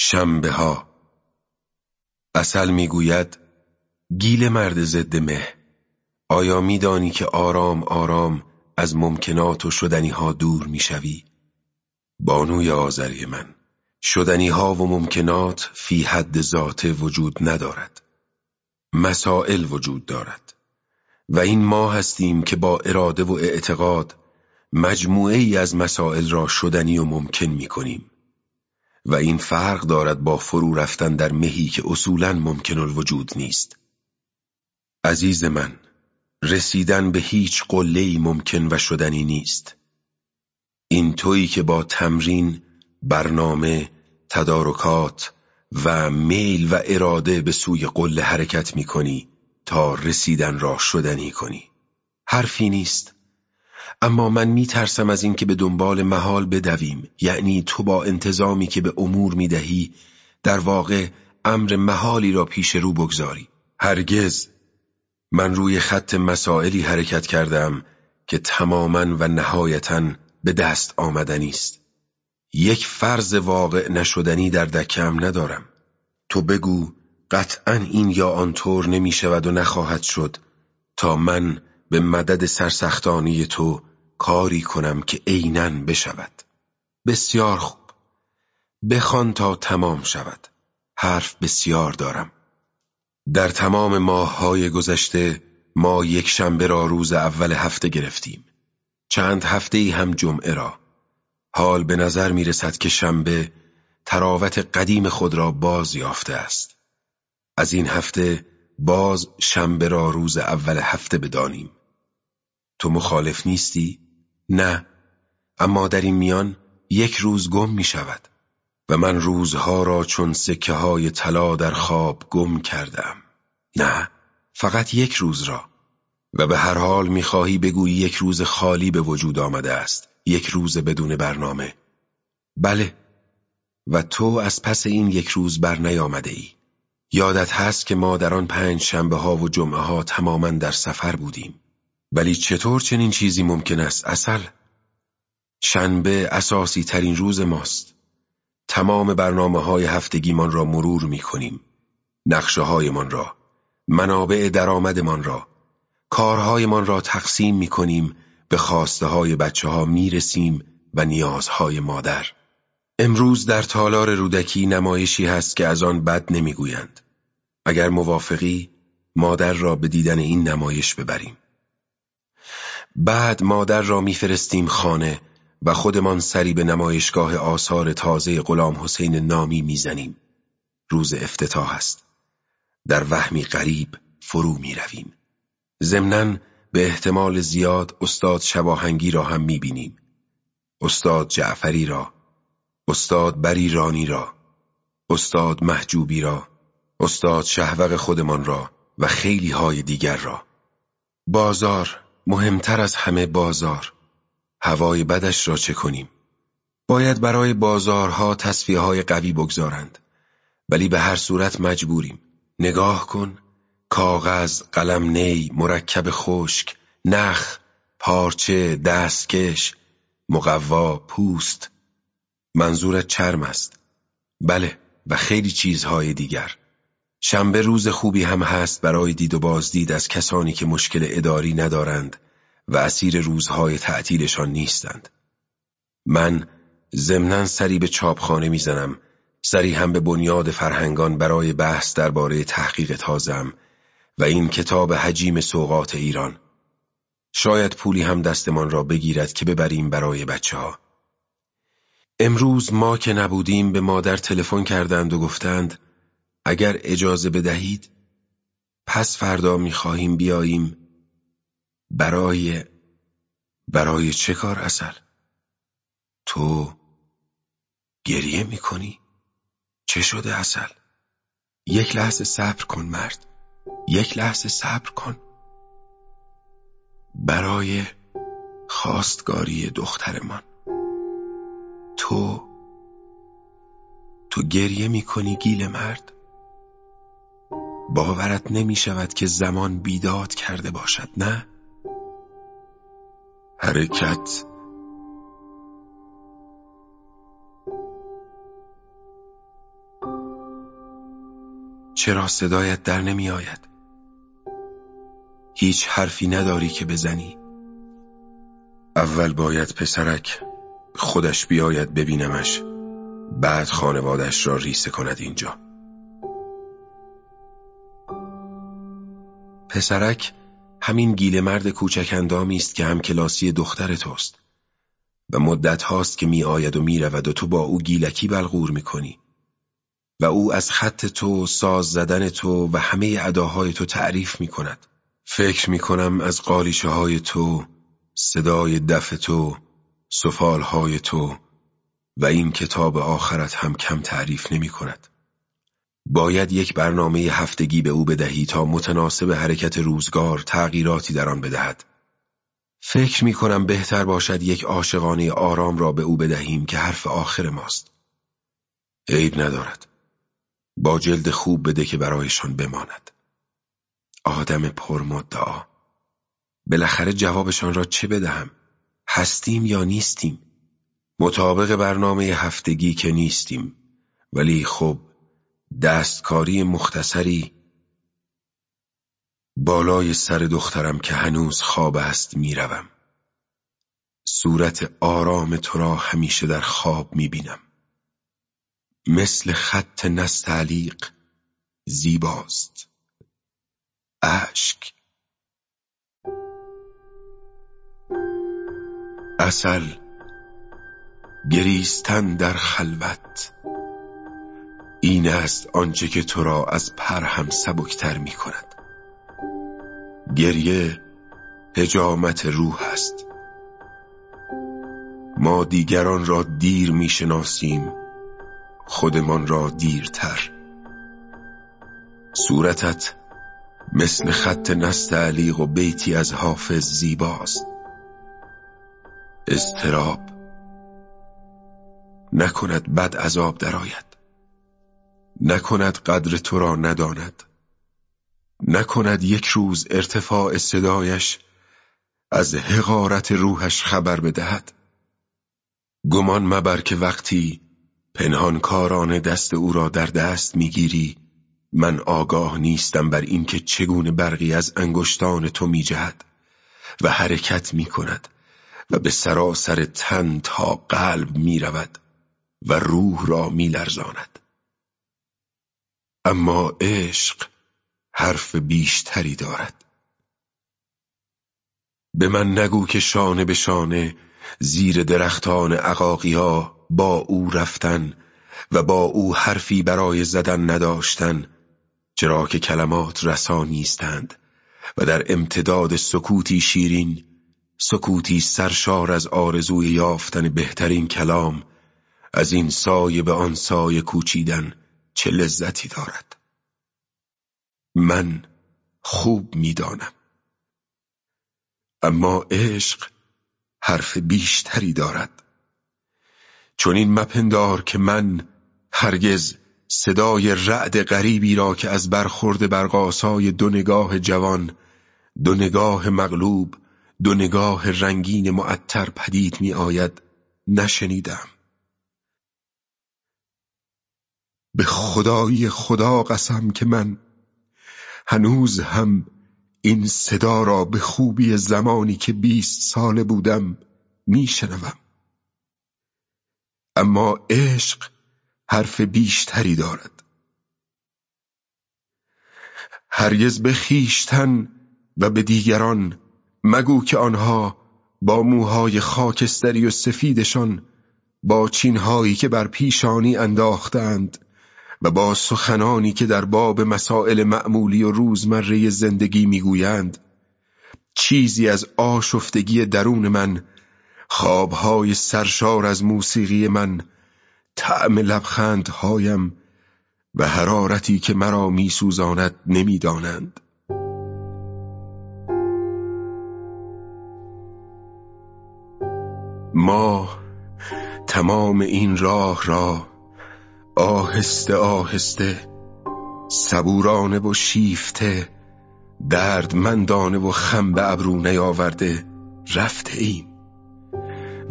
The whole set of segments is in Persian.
شنبه ها اصل می‌گوید گیل مرد ضد مه. آیا میدانی که آرام آرام از ممکنات و شدنی ها دور می‌شوی؟ بانوی آذری من شدنی ها و ممکنات فی حد ذات وجود ندارد. مسائل وجود دارد. و این ما هستیم که با اراده و اعتقاد مجموعه ای از مسائل را شدنی و ممکن می کنیم و این فرق دارد با فرو رفتن در مهی که اصولا ممکن الوجود نیست. عزیز من رسیدن به هیچ قله ممکن و شدنی نیست. این تویی که با تمرین برنامه تدارکات و میل و اراده به سوی قله حرکت می کنی تا رسیدن را شدنی کنی. حرفی نیست. اما من می ترسم از اینکه به دنبال محال بدویم. یعنی تو با انتظامی که به امور می دهی در واقع امر محالی را پیش رو بگذاری. هرگز من روی خط مسائلی حرکت کردم که تماما و نهایتا به دست آمدنی است. یک فرض واقع نشدنی در دکم ندارم. تو بگو قطعا این یا آنطور نمی شود و نخواهد شد تا من به مدد سرسختانی تو کاری کنم که عینا بشود. بسیار خوب. بخوان تا تمام شود. حرف بسیار دارم. در تمام ماههای گذشته ما یک شنبه را روز اول هفته گرفتیم. چند هفته ای هم جمعه را. حال به نظر می رسد که شنبه تراوت قدیم خود را باز یافته است. از این هفته باز شنبه را روز اول هفته بدانیم. تو مخالف نیستی؟ نه. اما در این میان یک روز گم می شود و من روزها را چون سکه های طلا در خواب گم کردم. نه فقط یک روز را. و به هر حال می‌خواهی بگویی یک روز خالی به وجود آمده است یک روز بدون برنامه. بله. و تو از پس این یک روز بر نیامده ای. یادت هست که ما در آن پنج شنبه ها و جمعه ها تماما در سفر بودیم. ولی چطور چنین چیزی ممکن است اصل شنبه اساسی ترین روز ماست تمام برنامه های هفتگیمان را مرور می کنیم نقشه هایمان را منابع درآمدمان را کارهایمان را تقسیم می کنیم به خواسته های بچه ها می رسیم و نیازهای مادر امروز در تالار رودکی نمایشی هست که از آن بد نمی‌گویند. اگر موافقی مادر را به دیدن این نمایش ببریم. بعد مادر را میفرستیم خانه و خودمان سری به نمایشگاه آثار تازه غلام حسین نامی می‌زنیم. روز افتتاح است. در وهمی غریب فرو می رویم. زمنن به احتمال زیاد استاد شواهنگی را هم می بینیم. استاد جعفری را، استاد بریرانی را، استاد محجوبی را، استاد شهوق خودمان را و خیلی های دیگر را. بازار، مهمتر از همه بازار. هوای بدش را چه کنیم؟ باید برای بازارها تصفیه های قوی بگذارند. ولی به هر صورت مجبوریم. نگاه کن کاغذ، قلم نی، مرکب خشک، نخ، پارچه، دستکش، مقوا، پوست منظورت چرم است بله و خیلی چیزهای دیگر شنبه روز خوبی هم هست برای دید و بازدید از کسانی که مشکل اداری ندارند و اسیر روزهای تعطیلشان نیستند من ضمنا سری به چاپخانه می‌زنم سری هم به بنیاد فرهنگان برای بحث درباره تحقیق تازم و این کتاب حجیم سوقات ایران شاید پولی هم دستمان را بگیرد که ببریم برای بچه ها. امروز ما که نبودیم به مادر تلفن کردند و گفتند اگر اجازه بدهید پس فردا می‌خواهیم بیاییم برای برای چه کار اصل؟ تو گریه می‌کنی؟ چه شده اصل؟ یک لحظه صبر کن مرد یک لحظه صبر کن برای خواستگاری دخترمان تو تو گریه می‌کنی گیل مرد باورت نمی شود که زمان بیداد کرده باشد نه حرکت چرا صدایت در نمی آید؟ هیچ حرفی نداری که بزنی؟ اول باید پسرک خودش بیاید ببینمش بعد خانوادش را ریسه کند اینجا پسرک همین گیل مرد کوچک اندامی است که هم کلاسی دختر توست و مدت هاست که می آید و می رود و تو با او گیلکی بلغور می کنی و او از خط تو، ساز زدن تو و همه اداهای تو تعریف می کند. فکر می کنم از قالیشه های تو، صدای دف تو، سفال های تو و این کتاب آخرت هم کم تعریف نمی کند. باید یک برنامه هفتگی به او بدهی تا متناسب حرکت روزگار تغییراتی در آن بدهد. فکر می کنم بهتر باشد یک عاشقانه آرام را به او بدهیم که حرف آخر ماست. عیب ندارد. با جلد خوب بده که برایشان بماند. آدم پرمدعا. بالاخره جوابشان را چه بدهم؟ هستیم یا نیستیم؟ مطابق برنامه هفتگی که نیستیم. ولی خب دستکاری مختصری بالای سر دخترم که هنوز خواب است می‌روم. صورت آرام تو را همیشه در خواب می‌بینم. مثل خط نستعلیق زیباست. اشک. اصل گریستن در خلوت. این است آنچه که تو را از پر هم سبکتر می کند گریه هجامت روح است. ما دیگران را دیر می شناسیم خودمان را دیرتر. صورتت مثل خط نست علیق و بیتی از حافظ زیباست. استراب نکند بد عذاب درآید. نکند قدر تو را نداند. نکند یک روز ارتفاع صدایش از حقارت روحش خبر بدهد. گمان مبر که وقتی پنهانکاران دست او را در دست می‌گیری من آگاه نیستم بر اینکه چگونه برقی از انگشتان تو میجهد و حرکت می‌کند و به سراسر تن تا قلب می‌رود و روح را میلرزاند. اما عشق حرف بیشتری دارد. به من نگو که شانه به شانه زیر درختان عقاقیا با او رفتن و با او حرفی برای زدن نداشتن چرا که کلمات رسا نیستند و در امتداد سکوتی شیرین سکوتی سرشار از آرزوی یافتن بهترین کلام از این سایه به آن سایه کوچیدن چه لذتی دارد. من خوب می‌دانم. اما عشق حرف بیشتری دارد. چون این مپندار که من هرگز صدای رعد غریبی را که از برخورد برقاسای دو نگاه جوان دو نگاه مغلوب دو نگاه رنگین معطر پدید می آید نشنیدم. به خدای خدا قسم که من هنوز هم این صدا را به خوبی زمانی که بیست ساله بودم میشنوم. اما عشق حرف بیشتری دارد. هرگز به خیشتن و به دیگران مگو که آنها با موهای خاکستری و سفیدشان با چینهایی که بر پیشانی انداختند و با سخنانی که در باب مسائل معمولی و روزمره زندگی می‌گویند چیزی از آشفتگی درون من خوابهای سرشار از موسیقی من طعم لبخندهایم و حرارتی که مرا میسوزاند نمی‌دانند. ما تمام این راه را آهسته آهسته صبورانه و شیفته دردمندانه و خم به ابرو نیاورده رفته ایم.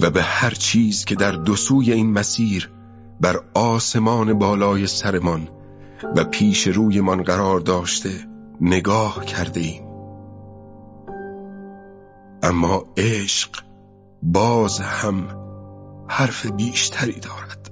و به هر چیز که در دو سوی این مسیر بر آسمان بالای سرمان و پیش رویمان قرار داشته نگاه کرده ایم. اما عشق باز هم حرف بیشتری دارد.